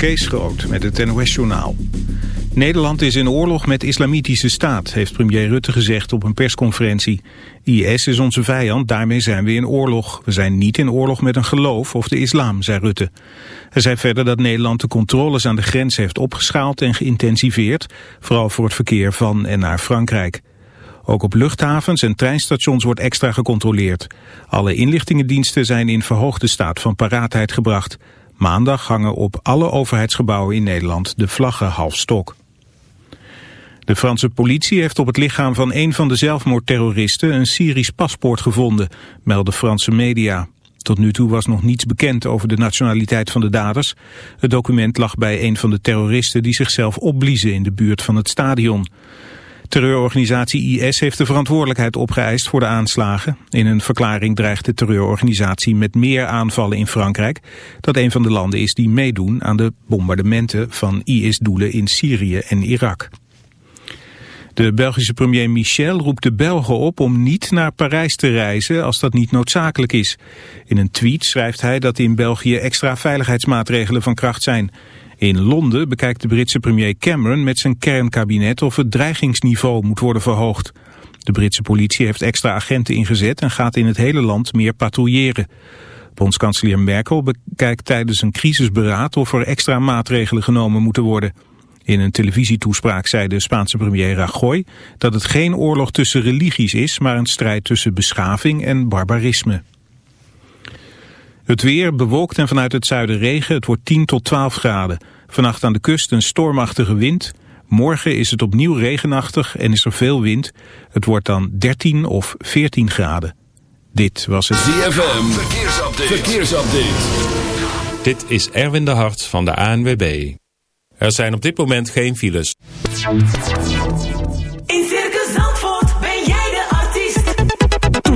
Kees Groot met het NOS-journaal. Nederland is in oorlog met islamitische staat, heeft premier Rutte gezegd op een persconferentie. IS is onze vijand, daarmee zijn we in oorlog. We zijn niet in oorlog met een geloof of de islam, zei Rutte. Hij zei verder dat Nederland de controles aan de grens heeft opgeschaald en geïntensiveerd, vooral voor het verkeer van en naar Frankrijk. Ook op luchthavens en treinstations wordt extra gecontroleerd. Alle inlichtingendiensten zijn in verhoogde staat van paraatheid gebracht. Maandag hangen op alle overheidsgebouwen in Nederland de vlaggen half stok. De Franse politie heeft op het lichaam van een van de zelfmoordterroristen een Syrisch paspoort gevonden, melden Franse media. Tot nu toe was nog niets bekend over de nationaliteit van de daders. Het document lag bij een van de terroristen die zichzelf opbliezen in de buurt van het stadion. Terreurorganisatie IS heeft de verantwoordelijkheid opgeëist voor de aanslagen. In een verklaring dreigt de terreurorganisatie met meer aanvallen in Frankrijk... dat een van de landen is die meedoen aan de bombardementen van IS-doelen in Syrië en Irak. De Belgische premier Michel roept de Belgen op om niet naar Parijs te reizen als dat niet noodzakelijk is. In een tweet schrijft hij dat in België extra veiligheidsmaatregelen van kracht zijn... In Londen bekijkt de Britse premier Cameron met zijn kernkabinet of het dreigingsniveau moet worden verhoogd. De Britse politie heeft extra agenten ingezet en gaat in het hele land meer patrouilleren. Bondskanselier Merkel bekijkt tijdens een crisisberaad of er extra maatregelen genomen moeten worden. In een televisietoespraak zei de Spaanse premier Rajoy dat het geen oorlog tussen religies is, maar een strijd tussen beschaving en barbarisme. Het weer bewolkt en vanuit het zuiden regen. Het wordt 10 tot 12 graden. Vannacht aan de kust een stormachtige wind. Morgen is het opnieuw regenachtig en is er veel wind. Het wordt dan 13 of 14 graden. Dit was het ZFM. Verkeersupdate. Verkeersupdate. Dit is Erwin de Hart van de ANWB. Er zijn op dit moment geen files.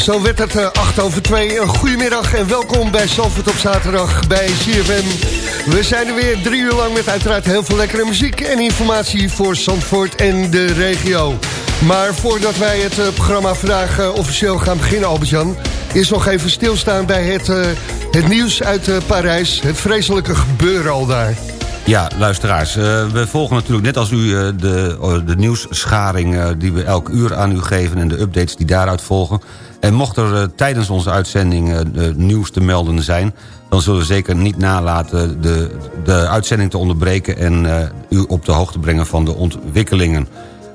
Zo werd het uh, 8 over 2. Een goedemiddag en welkom bij Zalvoort op zaterdag bij CFM. We zijn er weer drie uur lang met uiteraard heel veel lekkere muziek... en informatie voor Zandvoort en de regio. Maar voordat wij het uh, programma vandaag uh, officieel gaan beginnen, Albert-Jan... is nog even stilstaan bij het, het nieuws uit Parijs. Het vreselijke gebeuren al daar. Ja, luisteraars, we volgen natuurlijk net als u de, uh, de nieuwsscharing... die we elk uur aan u geven en de updates die daaruit volgen. En mocht er tijdens onze uitzending nieuws te melden zijn... dan zullen we zeker niet nalaten de, de uitzending te onderbreken... en u op de hoogte brengen van de ontwikkelingen.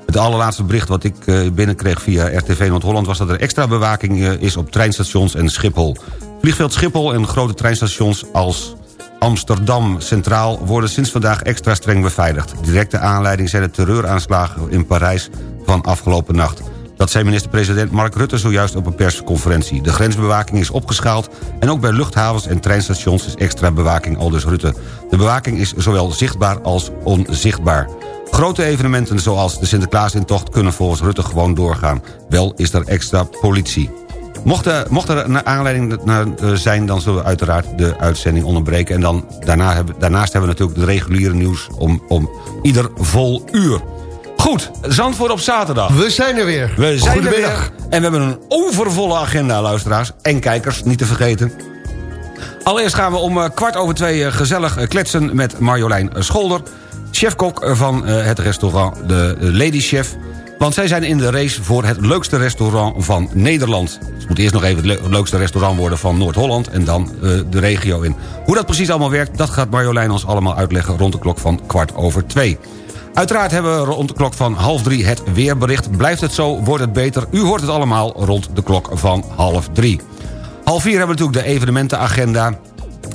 Het allerlaatste bericht wat ik binnenkreeg via RTV Noord-Holland... was dat er extra bewaking is op treinstations en Schiphol. Vliegveld Schiphol en grote treinstations als Amsterdam Centraal worden sinds vandaag extra streng beveiligd. Directe aanleiding zijn de terreuraanslagen in Parijs van afgelopen nacht. Dat zei minister-president Mark Rutte zojuist op een persconferentie. De grensbewaking is opgeschaald en ook bij luchthavens en treinstations is extra bewaking, aldus Rutte. De bewaking is zowel zichtbaar als onzichtbaar. Grote evenementen zoals de Sinterklaasintocht kunnen volgens Rutte gewoon doorgaan. Wel is er extra politie. Mocht er, mocht er een aanleiding zijn, dan zullen we uiteraard de uitzending onderbreken. En dan, daarna hebben, daarnaast hebben we natuurlijk de reguliere nieuws om, om ieder vol uur. Goed, Zandvoort op zaterdag. We zijn er weer. We zijn er weer. En we hebben een overvolle agenda, luisteraars. En kijkers, niet te vergeten. Allereerst gaan we om kwart over twee gezellig kletsen met Marjolein Scholder... chefkok van het restaurant De Lady Chef... Want zij zijn in de race voor het leukste restaurant van Nederland. Het moet eerst nog even het leukste restaurant worden van Noord-Holland... en dan uh, de regio in. Hoe dat precies allemaal werkt, dat gaat Marjolein ons allemaal uitleggen... rond de klok van kwart over twee. Uiteraard hebben we rond de klok van half drie het weerbericht. Blijft het zo, wordt het beter. U hoort het allemaal rond de klok van half drie. Half vier hebben we natuurlijk de evenementenagenda...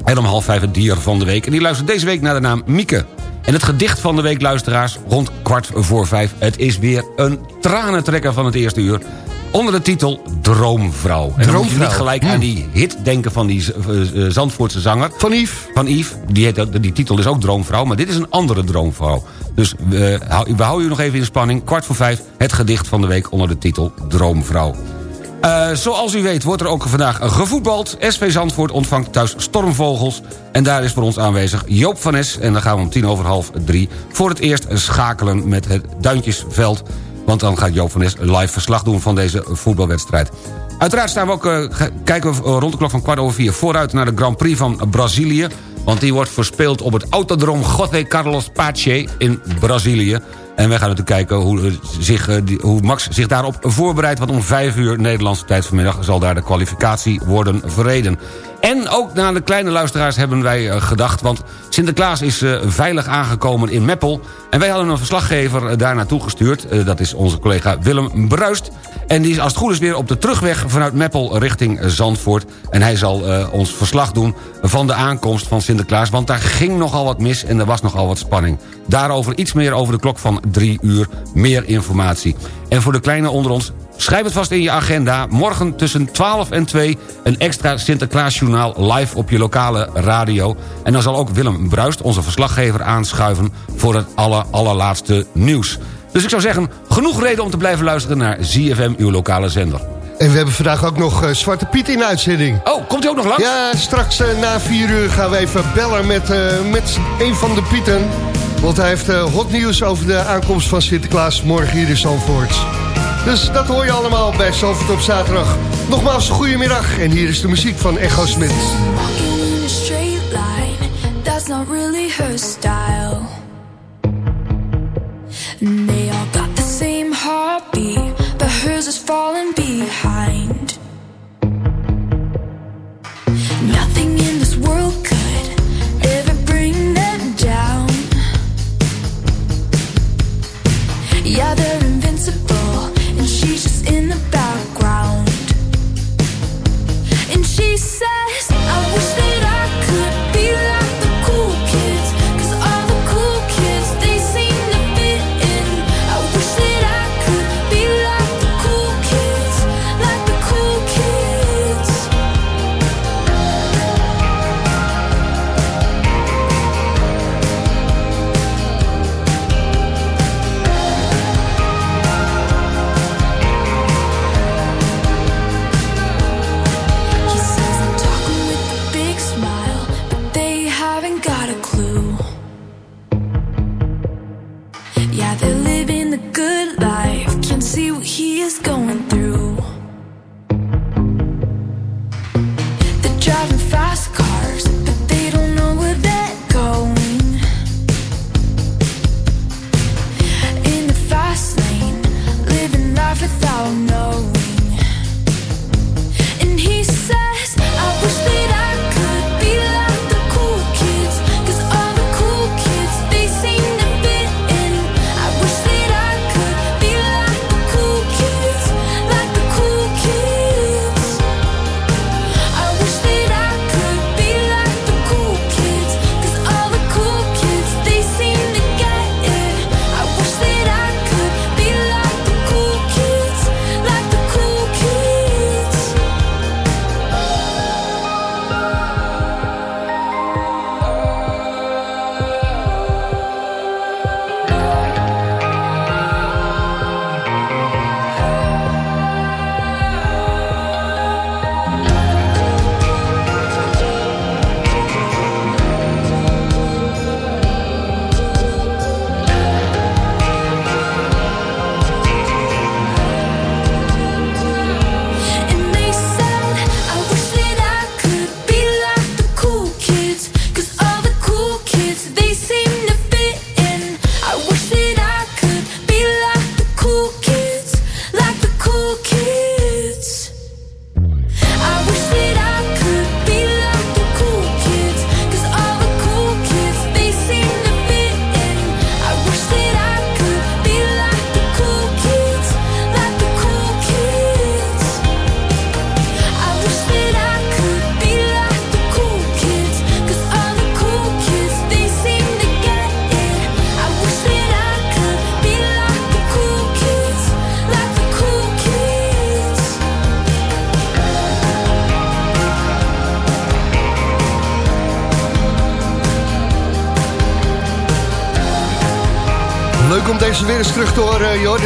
en om half vijf het dier van de week. En die luistert deze week naar de naam Mieke. En het gedicht van de week, luisteraars, rond kwart voor vijf. Het is weer een tranentrekker van het eerste uur. Onder de titel Droomvrouw. En dan moet je niet gelijk aan die hit denken van die uh, Zandvoortse zanger. Van Yves. Van Yves. Die, titel is ook Droomvrouw, maar dit is een andere Droomvrouw. Dus uh, we houden u nog even in spanning. Kwart voor vijf, het gedicht van de week onder de titel Droomvrouw. Uh, zoals u weet wordt er ook vandaag gevoetbald. SV Zandvoort ontvangt thuis Stormvogels. En daar is voor ons aanwezig Joop van Es. En dan gaan we om tien over half drie voor het eerst schakelen met het Duintjesveld. Want dan gaat Joop van Es live verslag doen van deze voetbalwedstrijd. Uiteraard staan we ook, uh, kijken we rond de klok van kwart over vier... vooruit naar de Grand Prix van Brazilië. Want die wordt verspeeld op het Autodrom José Carlos Pache in Brazilië. En wij gaan natuurlijk kijken hoe, zich, hoe Max zich daarop voorbereidt... want om vijf uur Nederlandse tijd vanmiddag... zal daar de kwalificatie worden verreden. En ook naar de kleine luisteraars hebben wij gedacht... want Sinterklaas is veilig aangekomen in Meppel... en wij hadden een verslaggever daar naartoe gestuurd. Dat is onze collega Willem Bruist. En die is als het goed is weer op de terugweg vanuit Meppel richting Zandvoort. En hij zal ons verslag doen van de aankomst van Sinterklaas... want daar ging nogal wat mis en er was nogal wat spanning. Daarover iets meer over de klok van drie uur. Meer informatie. En voor de kleine onder ons, schrijf het vast in je agenda. Morgen tussen 12 en 2 een extra Sinterklaasjournaal live op je lokale radio. En dan zal ook Willem Bruist, onze verslaggever, aanschuiven... voor het aller, allerlaatste nieuws. Dus ik zou zeggen, genoeg reden om te blijven luisteren naar ZFM, uw lokale zender. En we hebben vandaag ook nog uh, Zwarte Piet in de uitzending. Oh, komt hij ook nog langs? Ja, straks uh, na vier uur gaan we even bellen met, uh, met een van de Pieten. Want hij heeft hot nieuws over de aankomst van Sinterklaas morgen hier in Zandvoort. Dus dat hoor je allemaal bij Zandvoort op zaterdag. Nogmaals, goedemiddag. En hier is de muziek van Echo Smit. That's not really her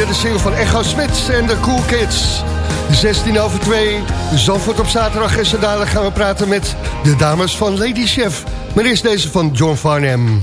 de single van Echo Smits en de Cool Kids. 16 over 2, Zandvoort op zaterdag en zo gaan we praten met de dames van Lady Chef. Maar is deze van John Farnham.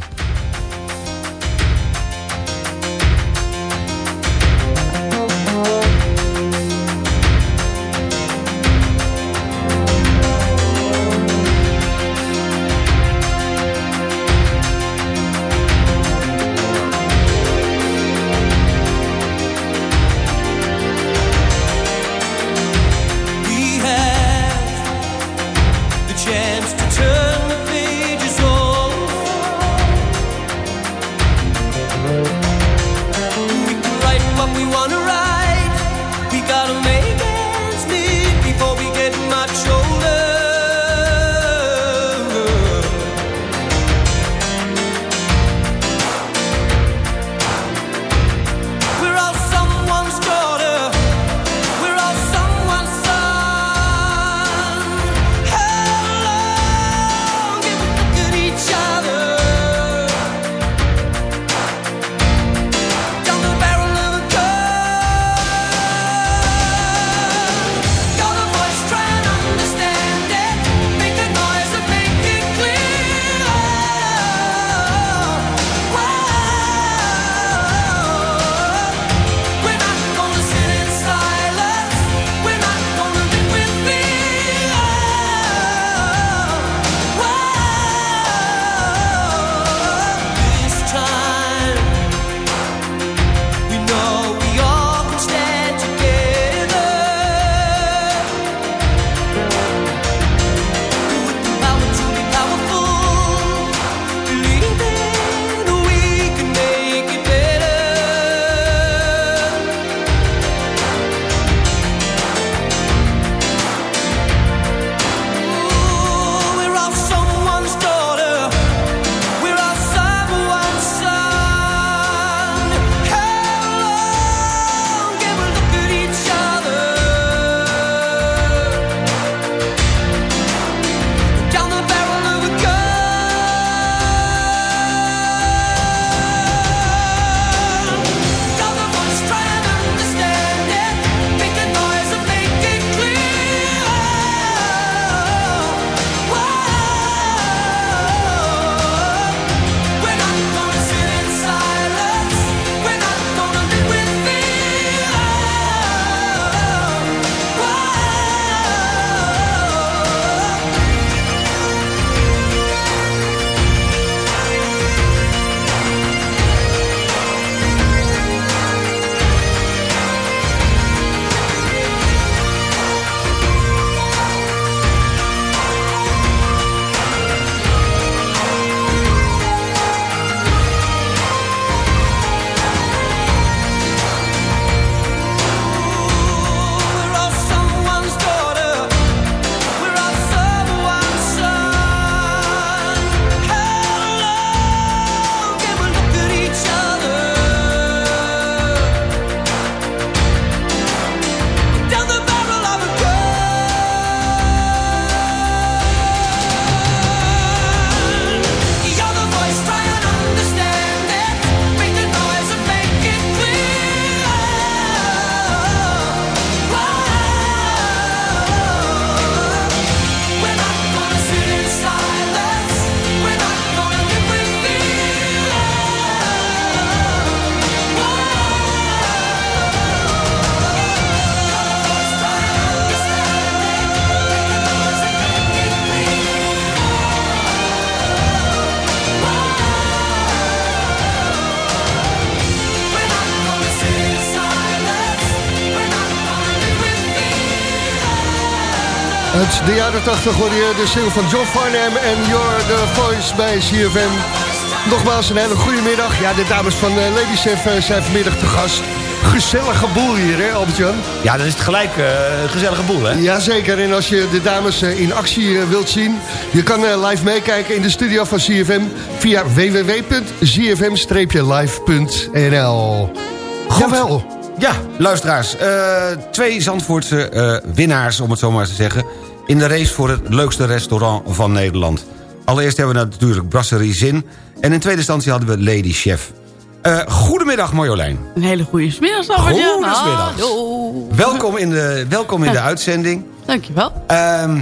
Uit de jaren 80 hoorde je de single van John Farnham en You're the Voice bij CFM. Nogmaals een hele goede middag. Ja, de dames van uh, Lady Chef eh, zijn vanmiddag te gast. Gezellige boel hier, hè Albert-Jan? Ja, dan is het gelijk eh, een gezellige boel, hè? Jazeker, en als je de dames eh, in actie eh, wilt zien... je kan eh, live meekijken in de studio van CFM... via www.cfm-live.nl Jawel. Ja, luisteraars. eh, twee Zandvoortse eh, winnaars, om het zo maar te zeggen... in de race voor het leukste restaurant van Nederland. Allereerst hebben we natuurlijk Brasserie Zin... en in tweede instantie hadden we Lady Chef. Eh, goedemiddag Marjolein. Een hele goede. Goedemiddags. Hallo. Welkom in de, welkom in de uitzending. Dankjewel. Ehm,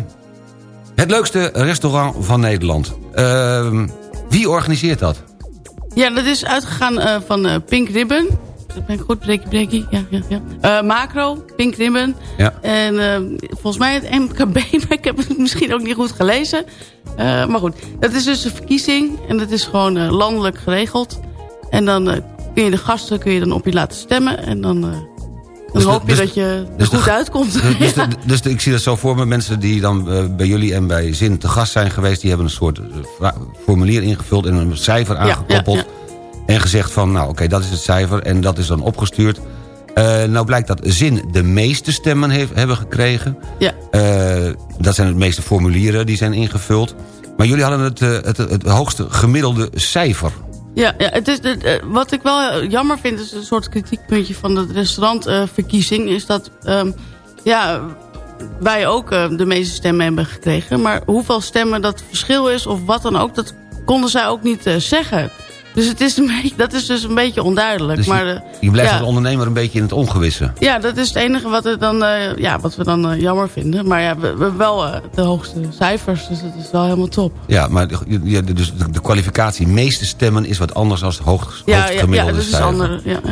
het leukste restaurant van Nederland. Ehm, wie organiseert dat? Ja, dat is uitgegaan eh, van eh, Pink Ribbon. Dat ben ik goed, breakie, breakie. Ja, ja, ja. Eh, Macro, Pink Ribbon. Ja. En eh, volgens mij het MKB, maar ik heb het misschien ook niet goed gelezen. Eh, maar goed, dat is dus een verkiezing. En dat is gewoon landelijk geregeld. En dan kun je de gasten kun je dan op je laten stemmen. En dan, dan Dus hoop je dus- dat je er dus de goed uitkomt. Dus, Ja. de- de- ik zie dat zo voor me. Mensen die dan bij jullie en bij Zin te gast zijn geweest... die hebben een soort formulier ingevuld en een cijfer ja, aangekoppeld. ja. En gezegd van, nou oké, dat is het cijfer. En dat is dan opgestuurd. Eh, nou blijkt dat Zin de meeste stemmen heeft, hebben gekregen. Ja. Eh, dat zijn de meeste formulieren die zijn ingevuld. Maar jullie hadden het, eh, het, het hoogste gemiddelde cijfer. Ja, ja het is, het, wat ik wel jammer vind, is een soort kritiekpuntje van de restaurantverkiezing, is dat ehm, ja, wij ook de meeste stemmen hebben gekregen. Maar hoeveel stemmen dat verschil is, of wat dan ook, dat konden zij ook niet zeggen. Dus het is een beetje, dat is dus een beetje onduidelijk. Dus maar, je, eh, je blijft ja, als ondernemer een beetje in het ongewisse. ja, dat is het enige wat, we dan, eh, ja, wat we dan eh, jammer vinden. Maar ja, we, we hebben wel de hoogste cijfers, dus dat is wel helemaal top. Ja, maar de, ja, dus de, de kwalificatie meeste stemmen is wat anders dan het hoogst, Ja, hoogst ja, ja gemiddelde dat is andere. Ja, ja.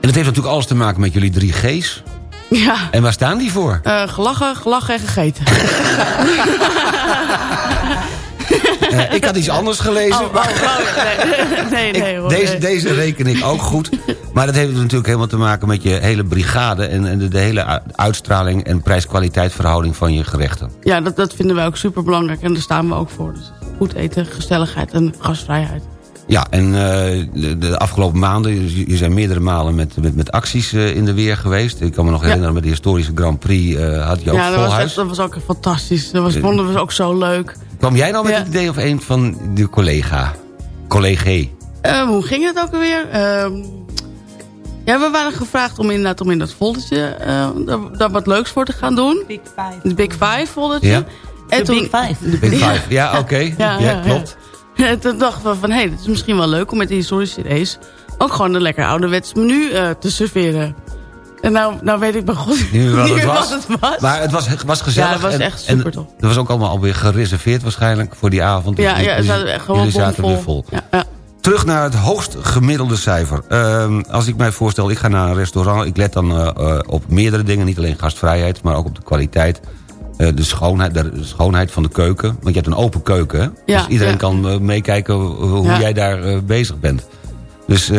En het heeft natuurlijk alles te maken met jullie drie G's. ja. En waar staan die voor? Gelachen, gelachen en gegeten. Eh, ik had iets anders gelezen. Oh, oh, nee, nee, nee, Ik- hoor. deze, deze reken ik ook goed. Maar dat heeft natuurlijk helemaal te maken met je hele brigade... en, en de, de hele uitstraling en prijs-kwaliteit verhouding van je gerechten. Ja, dat, dat vinden wij ook super belangrijk en daar staan we ook voor. Dus goed eten, gezelligheid en gastvrijheid. Ja, en eh, de, de afgelopen maanden, je, je zijn meerdere malen met, met, met acties eh, in de weer geweest. Ik kan me nog Ja. herinneren, met de historische Grand Prix had je ja, vol huis. echt, dat was ook fantastisch. Dat was, vonden we ook zo leuk. Kwam jij nou met Ja. het idee of een van de collega? Collega. Eh, hoe ging het ook alweer? Ehm, ja, we waren gevraagd om inderdaad om in dat foldertje eh, daar, daar wat leuks voor te gaan doen. Big Five. De Big Five foldertje. Ja. En De toen, Big Five. Big Five. Ja, oké. Ja, ja, klopt. En toen dachten we van, hé, hey, het is misschien wel leuk om met die historische race... ook gewoon een lekker ouderwets menu eh, te serveren. En nou, nou weet ik bij god Nu wat het was. wat het was. Maar het was, was gezellig. Ja, het was en- echt en supertof. Dat was ook allemaal alweer gereserveerd waarschijnlijk voor die avond. Dus ja, jullie- ja, het was echt gewoon jullie zaten vol. Ja, ja. Terug naar het hoogst gemiddelde cijfer. Ehm, als ik mij voorstel, ik ga naar een restaurant... ik let dan eh, eh, op meerdere dingen. Niet alleen gastvrijheid, maar ook op de kwaliteit. eh, de, schoonheid, de schoonheid van de keuken. Want je hebt een open keuken, hè? Ja, dus iedereen kan meekijken hoe jij daar bezig bent. Dus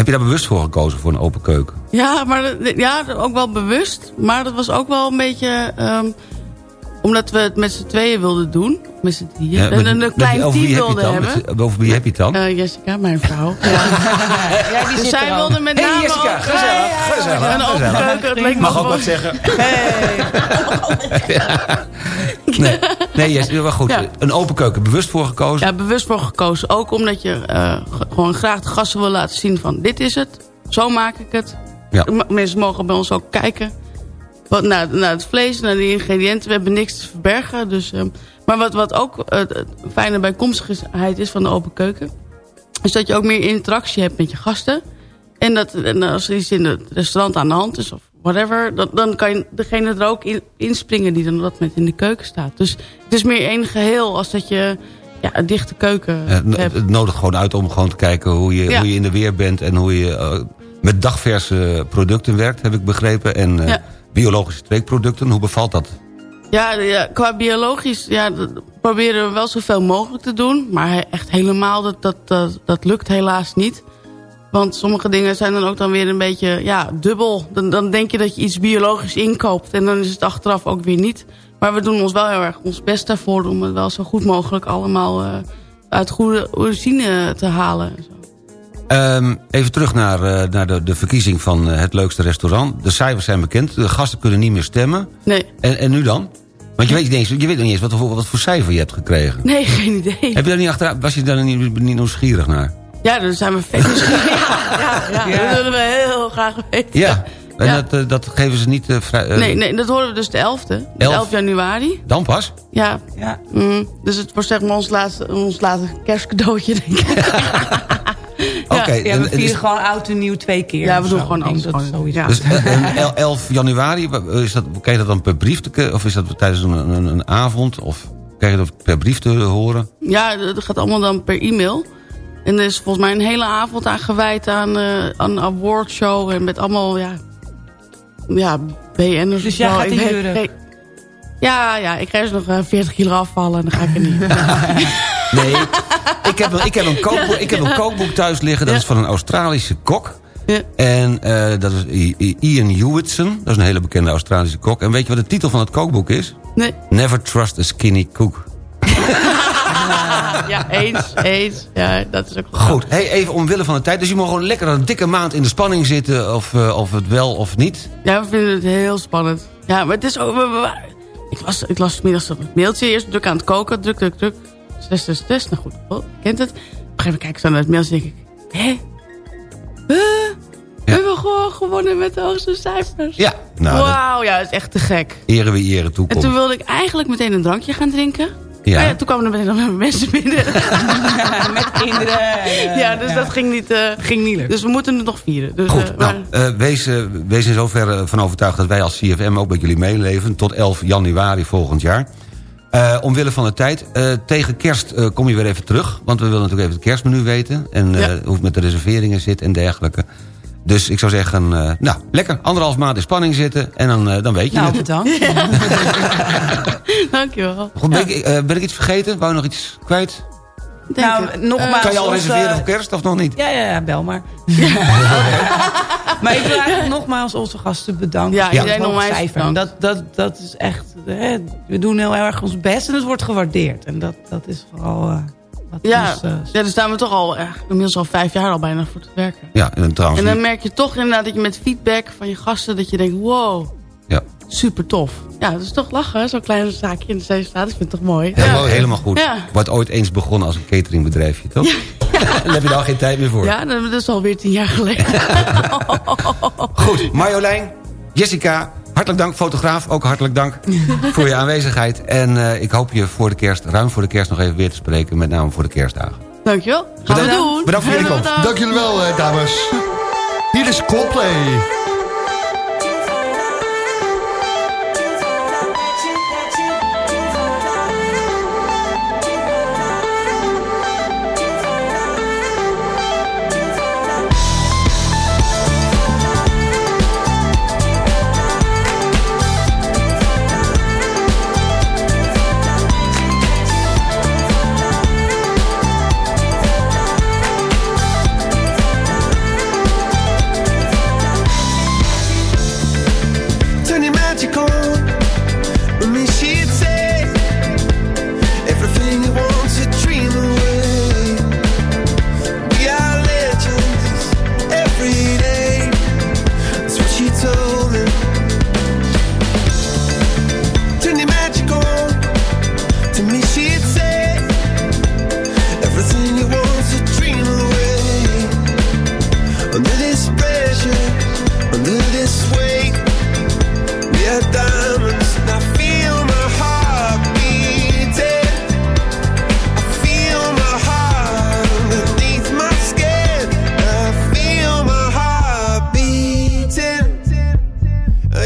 heb je daar bewust voor gekozen, voor een open keuken? Ja, maar ja, ook wel bewust. Maar dat was ook wel een beetje... ehm, omdat we het met z'n tweeën wilden doen. Met z'n drieën. Ja, en met- een klein wie team wilden dan? hebben. Met- over wie heb je het dan? Eh, Jessica, mijn vrouw. Ja. Ja, die Dus zij er wilde met name ook- gezellig, gezellig. een open keuken. Het leek me Mag ook wat zeggen. Hey. Nee, nee yes, maar goed. Ja. Een open keuken, bewust voor gekozen? Ja, bewust voor gekozen. Ook omdat je eh, ge- gewoon graag de gasten wil laten zien van... dit is het, zo maak ik het. Ja. Mensen mogen bij ons ook kijken. Wat, naar, naar het vlees, naar de ingrediënten. We hebben niks te verbergen. Dus, ehm, maar wat, wat ook eh, het fijne bijkomstigheid is van de open keuken... is dat je ook meer interactie hebt met je gasten. En, dat, en als er iets in het restaurant aan de hand is of whatever... dan, dan kan je degene er ook in, inspringen die dan op dat moment in de keuken staat. Dus het is meer één geheel als dat je ja, een dichte keuken Eh, Het, hebt. het nodigt gewoon uit om gewoon te kijken hoe je, Ja. hoe je in de weer bent... en hoe je eh, met dagverse producten werkt, heb ik begrepen. En eh, Ja. biologische streekproducten, hoe bevalt dat? Ja, ja, qua biologisch ja, dat proberen we wel zoveel mogelijk te doen. Maar echt helemaal, dat, dat, dat, dat lukt helaas niet. Want sommige dingen zijn dan ook dan weer een beetje ja, dubbel. Dan, dan denk je dat je iets biologisch inkoopt. En dan is het achteraf ook weer niet Maar we doen ons wel heel erg ons best daarvoor... om het wel zo goed mogelijk allemaal eh, uit goede origine te halen. Ehm, even terug naar, eh, naar de, de verkiezing van eh, het leukste restaurant. De cijfers zijn bekend. De gasten kunnen niet meer stemmen. Nee. En, en nu dan? Want je weet niet eens, je weet nog niet eens wat, voor- wat voor cijfer je hebt gekregen. Nee, geen idee. Heb je daar niet achteraan, was je daar niet, niet nieuwsgierig naar? Ja, daar zijn we vet ja, ja, ja, dat willen we heel graag weten. Ja. En. Dat, eh, dat geven ze niet eh, vrij... eh, Nee, nee, dat horen we dus de 11e. De Elf. 11 januari. Dan pas? Ja. Ja. Mm, dus het wordt zeg maar ons laatste, ons laatste kerstcadeautje, denk ik. Oké. Ja, we en vieren is- gewoon oud en nieuw twee keer. Ja, we doen zo. gewoon sowieso. Ja. Dus eh, en el- 11 januari, is dat, krijg je dat dan per brief te, of is dat tijdens een, een, een avond? Of krijg je dat per brief te horen? Ja, dat gaat allemaal dan per e-mail. En er is volgens mij een hele avond aan gewijd aan, eh aan een awardshow. En met allemaal, ja... Ja, BN'ers. Dus jij gaat Ik in. Ja, ja, ik ga eens nog eh, 40 kilo afvallen en dan ga ik er niet. Nee, ik heb, een- ik, heb een kookboek, ik heb een kookboek thuis liggen. Dat Ja. is van een Australische kok. Ja. En eh, dat is Ian Hewitson. Dat is een hele bekende Australische kok. En weet je wat de titel van het kookboek is? Nee, Never Trust a Skinny Cook. ja, eens, eens. Ja, dat is ook wel Goed, hey, even omwille van de tijd. Dus je mag gewoon lekker een dikke maand in de spanning zitten... of, eh, of het wel of niet. Ja, we vinden het heel spannend. Ja, maar het is ook... we- we- we- ik, las, ik las vanmiddag zo'n mailtje. Eerst druk aan het koken. Druk, druk, druk. Test, test, test. Nou goed, oh, kent het. Op een gegeven moment kijk ik zo naar het mailtje en denk ik... Hé? Huh? We hebben gewoon gewonnen met de hoogste cijfers. Ja, nou, dat Wauw, ja, dat is echt te gek. eren wie eren En toekomt. toen wilde ik eigenlijk meteen een drankje gaan drinken. Ja. Maar ja, toen kwamen er mensen binnen. Met kinderen. ja, dus dat ging niet, eh, ging niet lukken. Dus we moeten het nog vieren. Dus, Goed, eh, nou, maar- eh, wees, wees in zoverre van overtuigd dat wij als CFM ook met jullie meeleven... tot 11 januari volgend jaar. Eh, omwille van de tijd. eh, tegen kerst eh, kom je weer even terug. Want we willen natuurlijk even het kerstmenu weten. En eh, Ja. hoe het met de reserveringen zit en dergelijke. Dus ik zou zeggen, eh, nou, lekker. Anderhalf maand in spanning zitten. En dan, eh, dan weet je Nou, het. bedankt. Dankjewel. Goed, ben, ik, eh, ben ik iets vergeten? Wou je nog iets kwijt? Denk Nou, het. nogmaals. kan je al reserveren voor kerst of nog niet? Ja, ja, ja, bel maar. maar ik wil eigenlijk nogmaals onze gasten bedanken. Ja, voor iedereen onwijs cijfer. bedankt. Dat, dat, dat is echt... Hè, we doen heel erg ons best en het wordt gewaardeerd. En dat, dat is vooral... Ja, ons, eh, ja, daar staan we toch al eh, inmiddels al vijf jaar al bijna voor te werken. Ja, en trouwens... En dan merk je toch inderdaad dat je met feedback van je gasten... dat je denkt, wow, ja, super tof. Ja, dat is toch lachen, hè, zo'n klein zaakje in de Zeestraat. Ik vind het toch mooi. helemaal, ja. helemaal goed. Ja. Wordt ooit eens begonnen als een cateringbedrijfje, toch? Dan heb je daar al geen tijd meer voor. Ja, dat is alweer tien jaar geleden. Goed, Marjolein, Jessica, hartelijk dank. Fotograaf, ook hartelijk dank voor je aanwezigheid. En eh, ik hoop je voor de kerst, ruim voor de kerst nog even weer te spreken. Met name voor de kerstdagen. Dankjewel. Gaan we Bedankt. doen. Bedankt voor jullie komst. Dank jullie wel, eh, dames. Hier is Coldplay.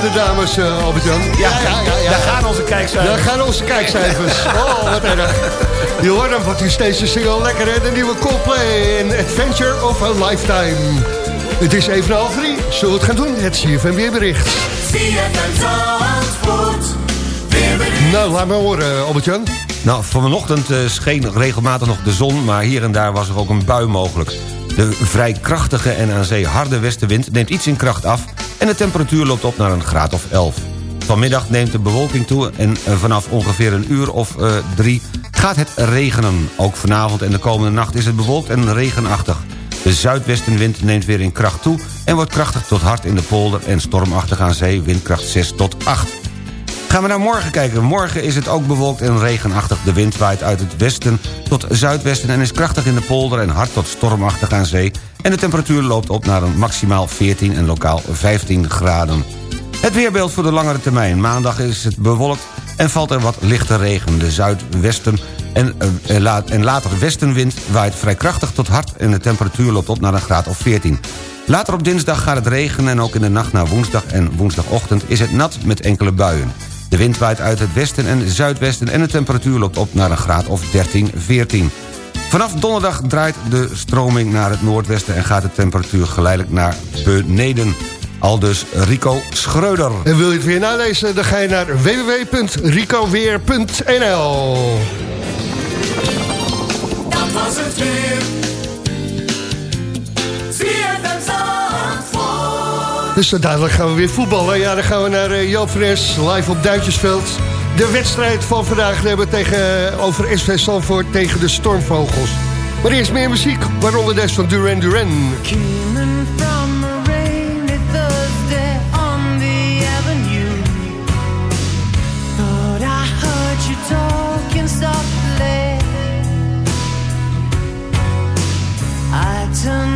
De dames, eh, Albert-Jan. Ja, daar gaan onze kijkcijfers. Daar gaan onze kijkcijfers. Oh, wat erg. Je hoort hem, wat die steeds single lekker, hè? De nieuwe Coldplay in Adventure of a Lifetime. Het is even half drie. Zullen we het gaan doen? Het CFM weerbericht. Nou, laat maar horen, Albert-Jan. Nou, vanochtend eh, scheen regelmatig nog de zon... maar hier en daar was er ook een bui mogelijk. De vrij krachtige en aan zee harde westenwind neemt iets in kracht af... en de temperatuur loopt op naar een graad of 11. Vanmiddag neemt de bewolking toe en eh, vanaf ongeveer een uur of eh, drie gaat het regenen. Ook vanavond en de komende nacht is het bewolkt en regenachtig. De zuidwestenwind neemt weer in kracht toe... en wordt krachtig tot hard in de polder en stormachtig aan zee... windkracht 6 tot 8. Gaan we naar morgen kijken. Morgen is het ook bewolkt en regenachtig. De wind waait uit het westen tot zuidwesten... en is krachtig in de polder en hard tot stormachtig aan zee. En de temperatuur loopt op naar een maximaal 14 en lokaal 15 graden. Het weerbeeld voor de langere termijn. Maandag is het bewolkt en valt er wat lichte regen. De zuidwesten en, eh, en later westenwind waait vrij krachtig tot hard... en de temperatuur loopt op naar een graad of 14. Later op dinsdag gaat het regenen en ook in de nacht naar woensdag en woensdagochtend is het nat met enkele buien. De wind waait uit het westen en zuidwesten en de temperatuur loopt op naar een graad of 13, 14. Vanaf donderdag draait de stroming naar het noordwesten en gaat de temperatuur geleidelijk naar beneden. Aldus Rico Schreuder. En wil je het weer nalezen, dan ga je naar www.ricoweer.nl Dat was het weer. Dus dadelijk gaan we weer voetballen. Ja, dan gaan we naar Fres, live op Duintjesveld. De wedstrijd van vandaag hebben we tegen, eh, over SV Zandvoort tegen de Stormvogels. Maar eerst meer muziek, waaronder des van Duran Duran. From a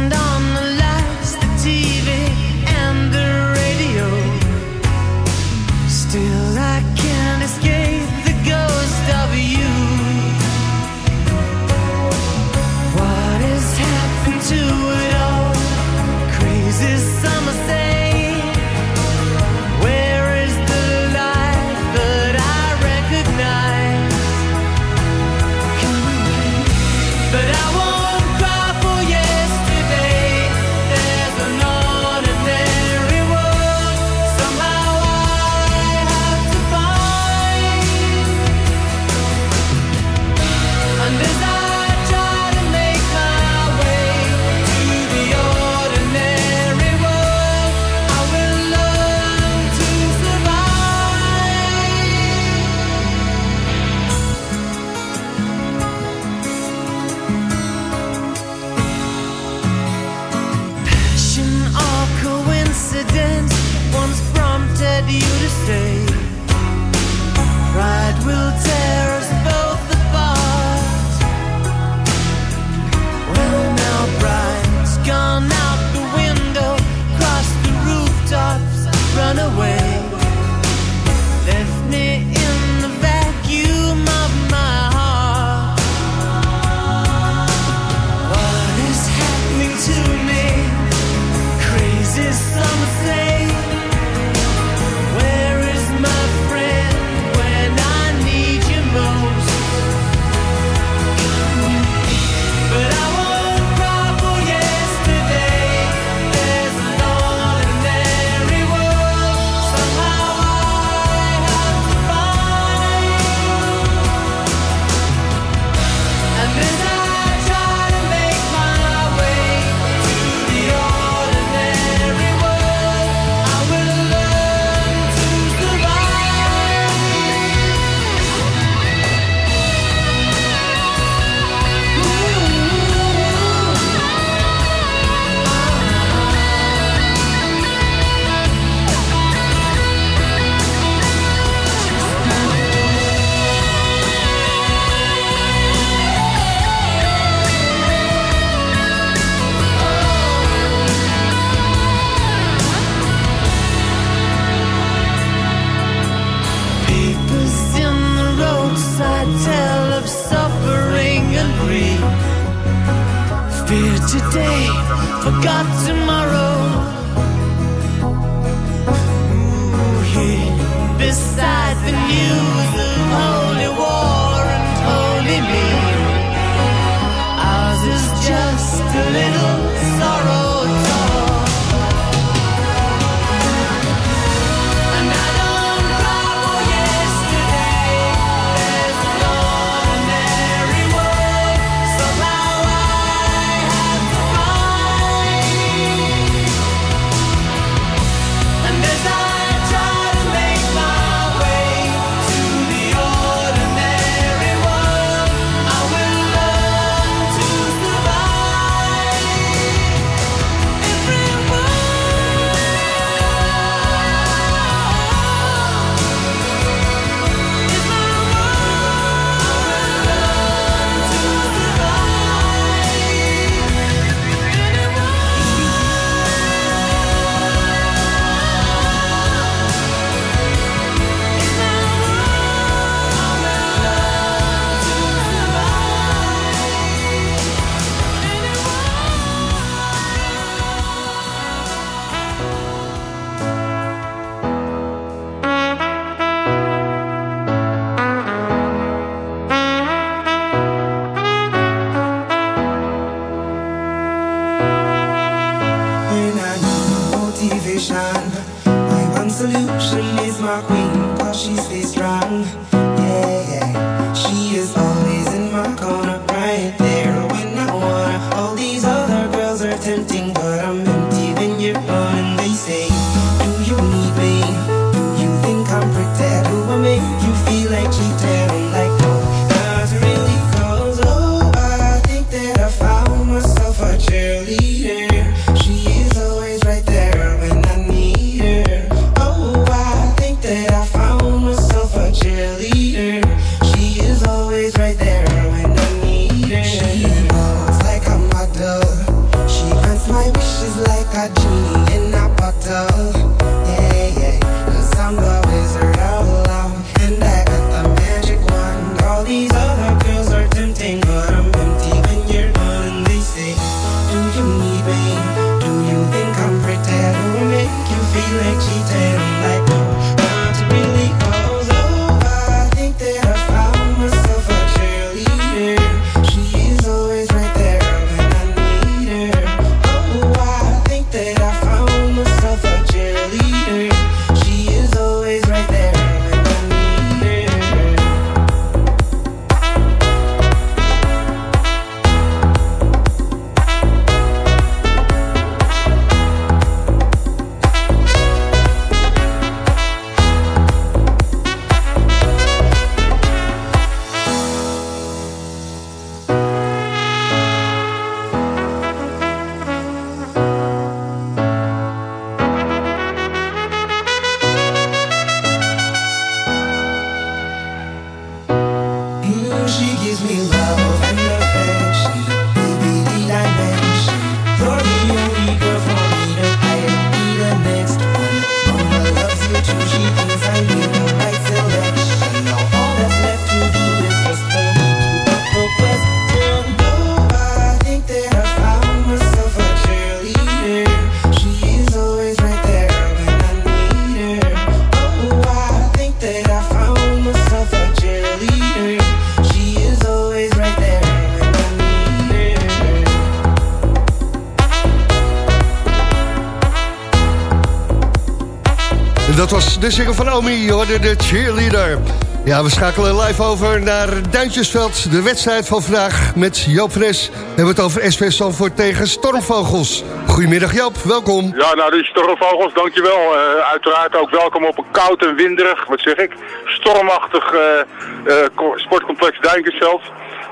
de single van Omi, je hoorde de cheerleader. Ja, we schakelen live over naar Duintjesveld. De wedstrijd van vandaag met Joop Fres. We hebben het over SV Sanford tegen Stormvogels. Goedemiddag Joop, welkom. Ja, nou de Stormvogels, dankjewel. Eh, uiteraard ook welkom op een koud en winderig, wat zeg ik, stormachtig eh, eh, sportcomplex Duintjesveld.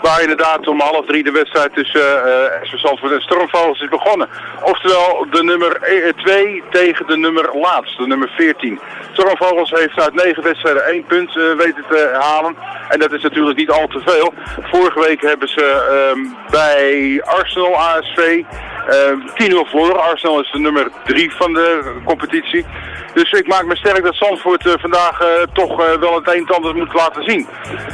Waar inderdaad om half drie de wedstrijd tussen eh, eh, SV Zandvoort en Stormvogels is begonnen. Oftewel de nummer eh, 2 tegen de nummer laatste, de nummer 14. Stormvogels heeft uit negen wedstrijden één punt weten te halen. En dat is natuurlijk niet al te veel. Vorige week hebben ze ehm, bij Arsenal ASV 10-0 verloren. Arsenal is de nummer 3 van de competitie. Dus ik maak me sterk dat Zandvoort vandaag toch wel het een en ander moet laten zien.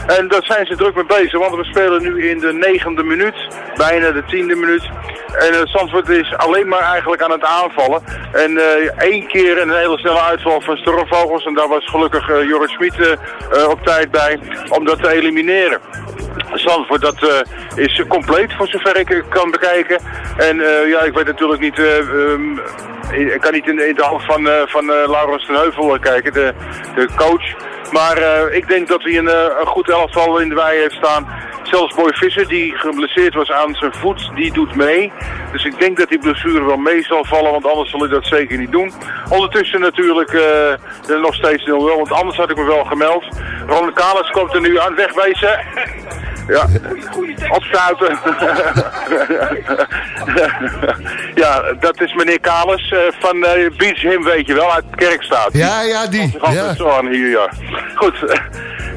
En daar zijn ze druk mee bezig, want we spelen nu in de negende minuut, bijna de tiende minuut. En uh, is alleen maar eigenlijk aan het aanvallen. En eh, één keer een hele snelle uitval van Stormvogels. En daar was gelukkig uh, Schmid uh, uh, op tijd bij om dat te elimineren. Zandvoort, dat uh, is compleet voor zover ik uh, kan bekijken. En uh, ja, ik weet natuurlijk niet, um, ik kan niet in, in de hand van, van Laurens ten Heuvel kijken, de, de coach. Maar ik denk dat hij een, een goed elftal in de wei heeft staan. Zelfs Boy Visser, die geblesseerd was aan zijn voet, die doet mee. Dus ik denk dat die blessure wel mee zal vallen, want anders zal hij dat zeker niet doen. Ondertussen natuurlijk uh, nog steeds 0-0, want anders had ik me wel gemeld. Ron Kalis komt er nu aan wegwezen. Ja, opsluiten. ja, dat is meneer Kalis uh, van uh, Beach Him, weet je wel, uit Kerkstraat. Ja, ja, die. Ja. Hier, ja. Goed.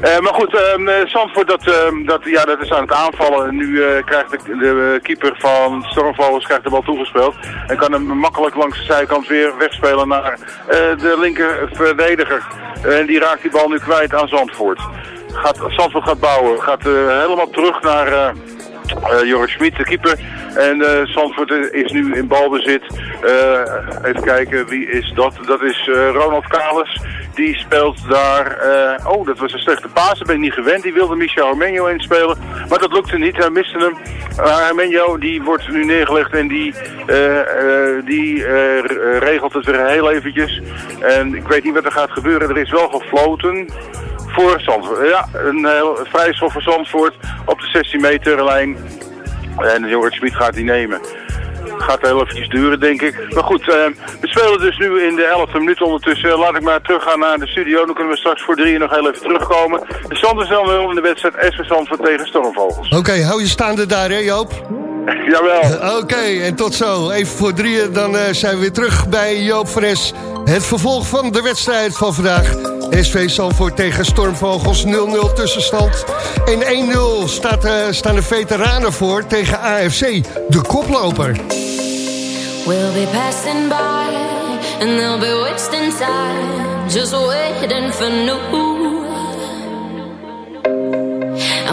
Uh, maar goed, um, Zandvoort, dat, um, dat, ja, dat is aan het aanvallen. En nu uh, krijgt de, de, keeper van Stormvogels krijgt de bal toegespeeld. En kan hem makkelijk langs de zijkant weer wegspelen naar uh, de linker verdediger. En die raakt die bal nu kwijt aan Zandvoort. Gaat, Zandvoort gaat bouwen, gaat helemaal terug naar... Uh, Joris Schmid, de keeper. En uh, Zandvoort is nu in balbezit. Even kijken, wie is dat? Dat is Ronald Kalis. Die speelt daar... oh, dat was een slechte paas. Dat ben ik niet gewend. Die wilde Michel Armenio inspelen. Maar dat lukte niet. Hij miste hem. Armenio die wordt nu neergelegd en die, die regelt het weer heel eventjes. En ik weet niet wat er gaat gebeuren. Er is wel gefloten voor Zandvoort. Ja, een uh, vrijschop voor Zandvoort op de 16 meter lijn. En Jorrit Smit gaat die nemen. Gaat heel eventjes duren, denk ik. Maar goed, uh, we spelen dus nu in de 11e minuut ondertussen. Laat ik maar teruggaan naar de studio. Dan kunnen we straks voor drieën nog heel even terugkomen. De stand is 0-0 in de wedstrijd SV Zandvoort tegen Stormvogels. Oké, hou je staande daar, hè Joop? Jawel. Oké, okay, en tot zo. Even voor drieën, dan uh, zijn we weer terug bij Joop Fres. Het vervolg van de wedstrijd van vandaag. SV Zandvoort tegen Stormvogels 0-0 tussenstand. En 1-0 staat, uh, staan de veteranen voor tegen AFC, de koploper. We'll be passing by and they'll be wasting time Just waiting for new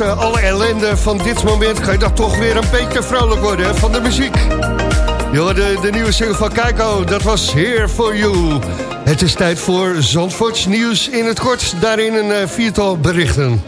ondanks eh, alle ellende van dit moment... kan je dat toch weer een beetje vrolijk worden van de muziek. Je hoorde de nieuwe single van Keiko, dat was Here For You. Het is tijd voor Zandvoorts nieuws in het kort. Daarin een eh, viertal berichten.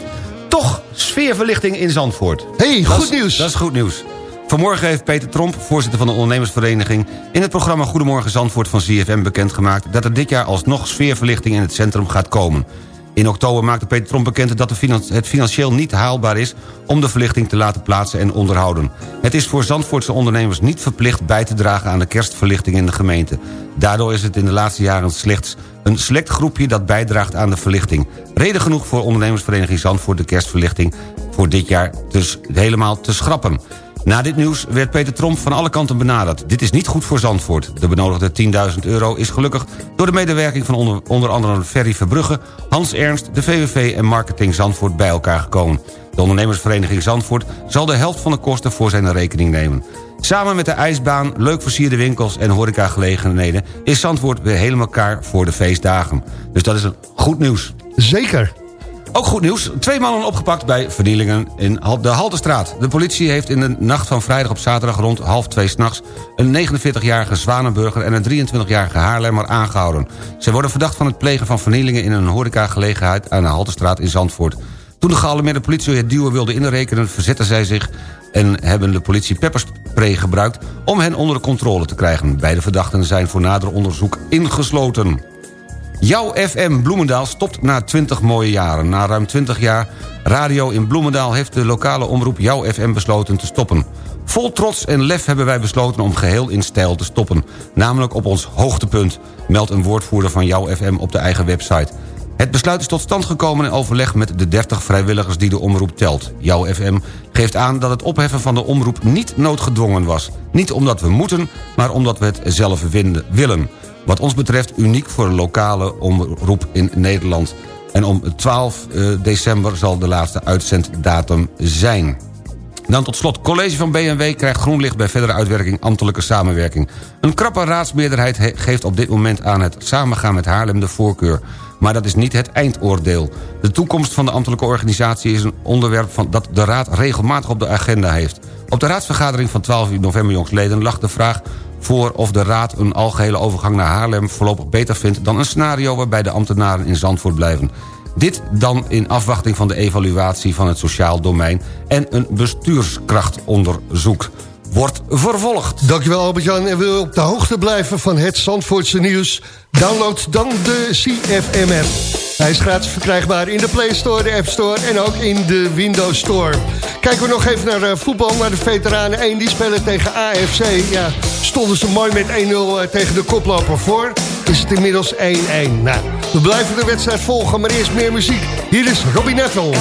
Toch sfeerverlichting in Zandvoort. hey, Dat goed is- nieuws. Dat is goed nieuws. Vanmorgen heeft Peter Tromp, voorzitter van de ondernemersvereniging... in het programma Goedemorgen Zandvoort van CFM bekendgemaakt... dat er dit jaar alsnog sfeerverlichting in het centrum gaat komen. In oktober maakte Peter Tromp bekend dat het financieel niet haalbaar is... om de verlichting te laten plaatsen en onderhouden. Het is voor Zandvoortse ondernemers niet verplicht bij te dragen... aan de kerstverlichting in de gemeente. Daardoor is het in de laatste jaren slechts een select groepje... dat bijdraagt aan de verlichting. Reden genoeg voor ondernemersvereniging Zandvoort... de kerstverlichting voor dit jaar dus helemaal te schrappen. Na dit nieuws werd Peter Tromp van alle kanten benaderd. Dit is niet goed voor Zandvoort. De benodigde 10.000 euro is gelukkig door de medewerking van onder, andere Ferry Verbrugge... Hans Ernst, de VVV en Marketing Zandvoort bij elkaar gekomen. De ondernemersvereniging Zandvoort zal de helft van de kosten voor zijn rekening nemen. Samen met de ijsbaan, leuk versierde winkels en horecagelegenheden... is Zandvoort weer helemaal elkaar voor de feestdagen. Dus dat is een goed nieuws. Zeker. Ook goed nieuws. Twee mannen opgepakt bij vernielingen in de Haltestraat. De politie heeft in de nacht van vrijdag op zaterdag rond half twee s'nachts... een 49-jarige Zwanenburger en een 23-jarige Haarlemmer aangehouden. Ze worden verdacht van het plegen van vernielingen... in een horecagelegenheid aan de Haltestraat in Zandvoort. Toen de gealarmeerde politie het duwen wilde inrekenen... verzetten zij zich en hebben de politie pepperspray gebruikt... om hen onder de controle te krijgen. Beide verdachten zijn voor nader onderzoek ingesloten. Jouw FM Bloemendaal stopt na 20 mooie jaren. Na ruim 20 jaar radio in Bloemendaal... heeft de lokale omroep Jouw FM besloten te stoppen. Vol trots en lef hebben wij besloten om geheel in stijl te stoppen. Namelijk op ons hoogtepunt, meldt een woordvoerder van Jouw FM op de eigen website. Het besluit is tot stand gekomen in overleg met de 30 vrijwilligers die de omroep telt. Jouw FM geeft aan dat het opheffen van de omroep niet noodgedwongen was. Niet omdat we moeten, maar omdat we het zelf willen. Wat ons betreft uniek voor een lokale omroep in Nederland. En om 12 eh, december zal de laatste uitzenddatum zijn. Dan tot slot, college van BMW krijgt groen licht bij verdere uitwerking ambtelijke samenwerking. Een krappe raadsmeerderheid he- geeft op dit moment aan het samengaan met Haarlem de voorkeur. Maar dat is niet het eindoordeel. De toekomst van de ambtelijke organisatie is een onderwerp van dat de raad regelmatig op de agenda heeft. Op de raadsvergadering van 12 november jongstleden lag de vraag voor of de raad een algehele overgang naar Haarlem voorlopig beter vindt... dan een scenario waarbij de ambtenaren in Zandvoort blijven. Dit dan in afwachting van de evaluatie van het sociaal domein... en een bestuurskrachtonderzoek. Wordt vervolgd. Dankjewel Albert-Jan. En wil je op de hoogte blijven van het Zandvoortse nieuws? Download dan de CFM-app. Hij is gratis verkrijgbaar in de Play Store, de App Store en ook in de Windows Store. Kijken we nog even naar eh, voetbal, naar de veteranen 1. Die spelen tegen AFC. Ja, stonden ze mooi met 1-0 eh, tegen de koploper voor. Is het inmiddels 1-1. Nou, we blijven de wedstrijd volgen, maar eerst meer muziek. Hier is Robbie Nettel.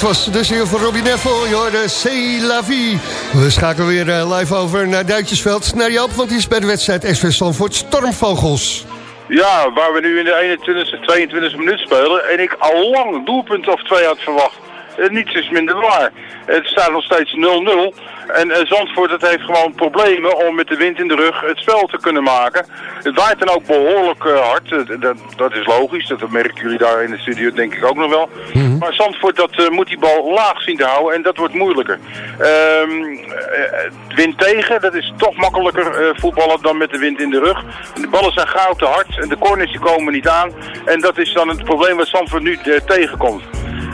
Dat was dus hier voor Robbie Neville, joh, de C'est la vie. We schakelen weer eh, live over naar Duitsersveld, naar Joop, want die is bij de wedstrijd SV Stanford Stormvogels. Ja, waar we nu in de 21e, 22e minuut spelen. En ik al lang doelpunt of twee had verwacht. Eh, niets is minder waar. Het staat nog steeds 0-0. En eh, Zandvoort het heeft gewoon problemen om met de wind in de rug het spel te kunnen maken. Het waait dan ook behoorlijk eh, hard. Dat, dat is logisch. Dat merken jullie daar in de studio denk ik ook nog wel. Maar Zandvoort dat, moet die bal laag zien te houden en dat wordt moeilijker. Eh, wind tegen, dat is toch makkelijker voetballen dan met de wind in de rug. De ballen zijn gauw te hard en de corners die komen niet aan. En dat is dan het probleem wat Zandvoort nu tegenkomt.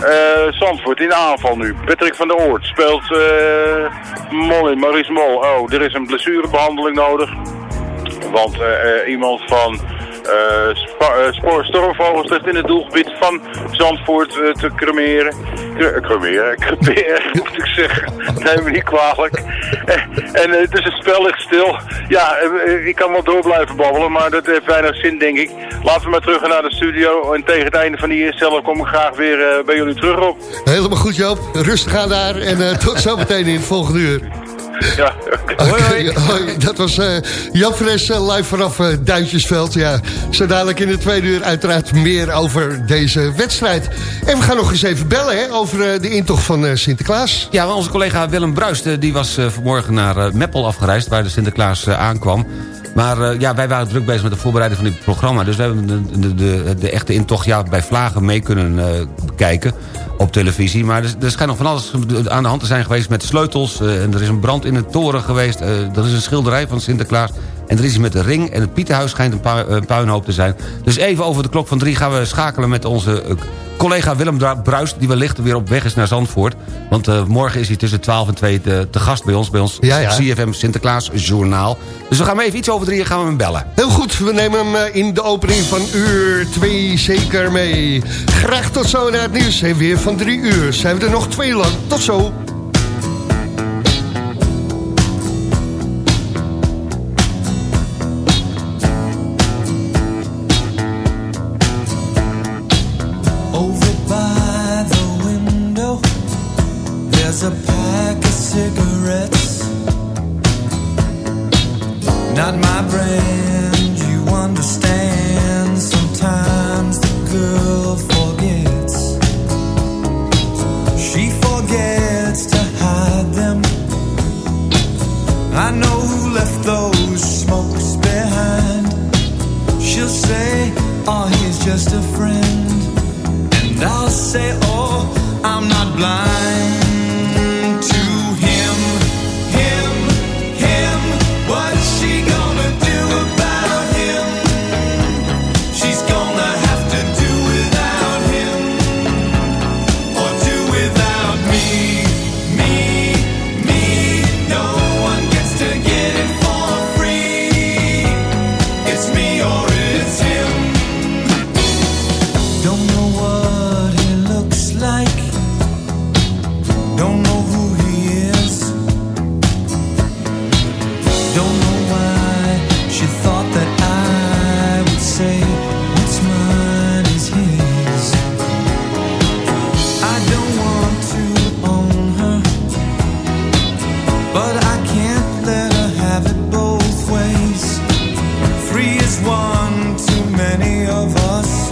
Eh Zandvoort in aanval nu. Patrick van der Oort speelt eh Molly, Maurice Mol. Oh, er is een blessurebehandeling nodig. Want eh, iemand van Spoor Stormvogels in het doelgebied van Zandvoort eh, te cremeren. Cre- cremeren, creperen moet ik zeggen. Neem me niet kwalijk. En dus het spel ligt stil. Ja, ik kan wel door blijven babbelen, maar dat heeft weinig zin denk ik. Laten we maar terug naar de studio. En tegen het einde van die eerste helft kom ik graag weer bij jullie terug op. Helemaal goed Joop, rustig aan daar en tot zometeen in het volgende uur. Ja, Oké, hoi. Dat was eh Jan Fres eh, live vanaf eh, Duintjesveld. Ja, zo dadelijk in de tweede uur uiteraard meer over deze wedstrijd. En we gaan nog eens even bellen hè, over eh, de intocht van eh, Sinterklaas. Ja, onze collega Willem Bruist die was eh, vanmorgen naar Meppel afgereisd... waar de Sinterklaas eh, aankwam. Maar eh, ja, wij waren druk bezig met de voorbereiding van dit programma. Dus we hebben de, de, de, echte intocht ja, bij Vlagen mee kunnen eh, bekijken op televisie. Maar er, er schijnt nog van alles aan de hand te zijn geweest met sleutels. eh, en er is een brand in de toren geweest. eh, er is een schilderij van Sinterklaas. En er is met de ring. En het Pieterhuis schijnt een pu- eh, puinhoop te zijn. Dus even over de klok van drie gaan we schakelen met onze... eh, collega Willem Bruist, die wellicht weer op weg is naar Zandvoort. Want eh, morgen is hij tussen 12 en 2 te, te gast bij ons, bij ons Ja, ja. CFM Sinterklaas Journaal. Dus we gaan hem even iets over drieën gaan we hem bellen. Heel goed, we nemen hem in de opening van uur 2 zeker mee. Graag tot zo naar het nieuws en weer van 3 uur. Zijn we er nog twee lang. Tot zo. One too many of us.